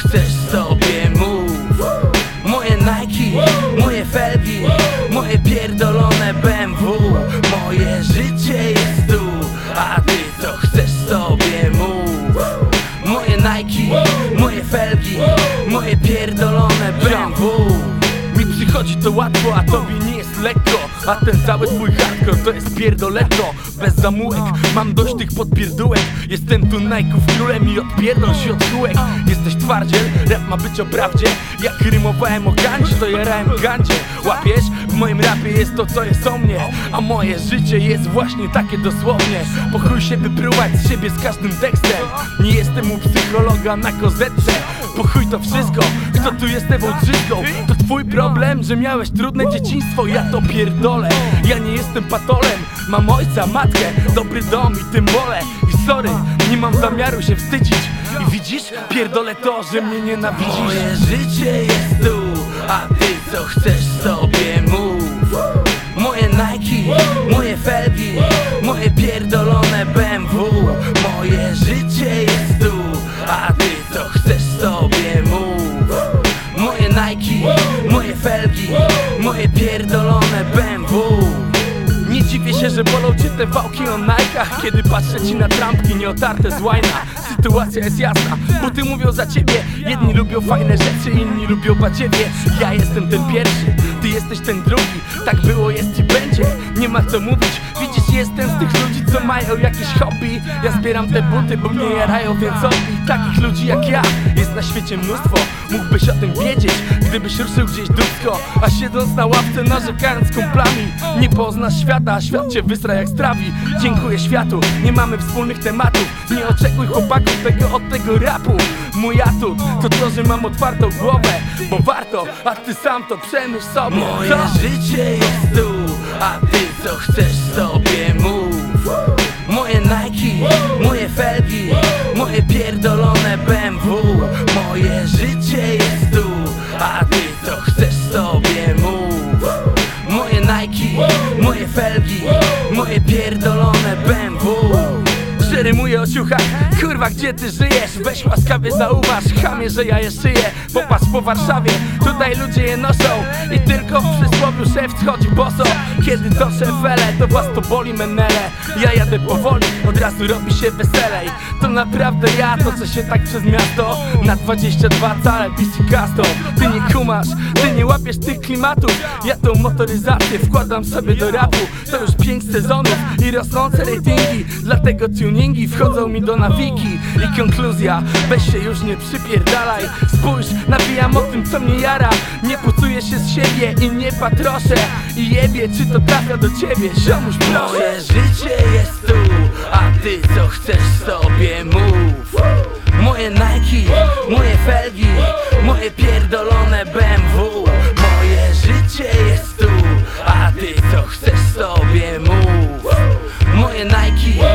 chcesz sobie mów. Moje Nike, moje felgi, moje pierdolone BMW Moje życie jest tu, a ty co chcesz sobie mów. Moje Nike, moje felgi, moje pierdolone BMW mi przychodzi to łatwo, a tobie nie jest lekko A ten cały twój hardcore to jest pierdoletto Bez zamułek, mam dość tych podpierdółek. Jestem tu najków królem i odpierdol się od kółek. Jesteś twardziel, rap ma być o prawdzie. Jak rymowałem o gandzie, to jarałem gandzie Łapiesz? W moim rapie jest to co jest o mnie. A moje życie jest właśnie takie dosłownie. Po chuj się wypruwać z siebie z każdym tekstem. Nie jestem u psychologa na kozetce. Po chuj to wszystko, kto tu jest Trzyską To twój problem, że miałeś trudne dzieciństwo. Ja to pierdolę, ja nie jestem patolem. Mam ojca, matkę, dobry dom i tym wolę. I sorry, nie mam zamiaru się wstydzić. I widzisz, pierdolę to, że mnie nienawidzisz. Moje życie jest tu, a ty co chcesz sobie Nike, moje felgi, moje pierdolone BMW. Nie dziwię się, że bolą cię te wałki o Nike'ach Kiedy patrzę ci na trampki nieotarte z łajna Sytuacja jest jasna, bo ty mówią za ciebie. Jedni lubią fajne rzeczy, inni lubią badziewie Ja jestem ten pierwszy, ty jesteś ten drugi. Tak było, jest i będzie, nie ma co mówić. Widzisz, jestem z tych ludzi, co mają jakieś hobby. Ja zbieram te buty, bo mnie jarają, więc odbij Takich świecie mnóstwo Mógłbyś o tym wiedzieć, gdybyś ruszył gdzieś dupsko A siedząc na ławce, narzekając kumplami. Nie poznasz świata, a świat cię wysra jak strawi. Dziękuję światu, nie mamy wspólnych tematów. Nie oczekuj chłopaków tego od tego rapu. Mój atut to to, że mam otwartą głowę Bo warto, a ty sam to przemyśl sobie. Moje życie jest tu, a ty co chcesz sobie mów. Moje Nike, a ty że rymuję o Kurwa, gdzie ty żyjesz? Weź łaskawie zauważ. Chamie, że ja je szyję. Popatrz po Warszawie. Tutaj ludzie je noszą. I tylko w przysłowiu szef chodzi boso. Kiedy to szefele, to was to boli menele. Ja jadę powoli, od razu robi się weselej. To naprawdę ja toczę się tak przez miasto. Na 22 cale PC Custom Ty nie kumasz, ty nie łapiesz tych klimatów. Ja tą motoryzację wkładam sobie do rapu. To już 5 sezonów i rosnące ratingi. Dlatego tuningi nogi wchodzą mi do nawiki. I konkluzja, weź się już nie przypierdalaj. Spójrz, nawijam o tym co mnie jara. Nie pucuję się z siebie i nie patroszę. I jebie, czy to trafia do ciebie, ziomuś proszę. Moje życie jest tu, a ty co chcesz sobie mów. Moje Nike, moje felgi, moje pierdolone BMW Moje życie jest tu, a ty co chcesz sobie mów. Moje Nike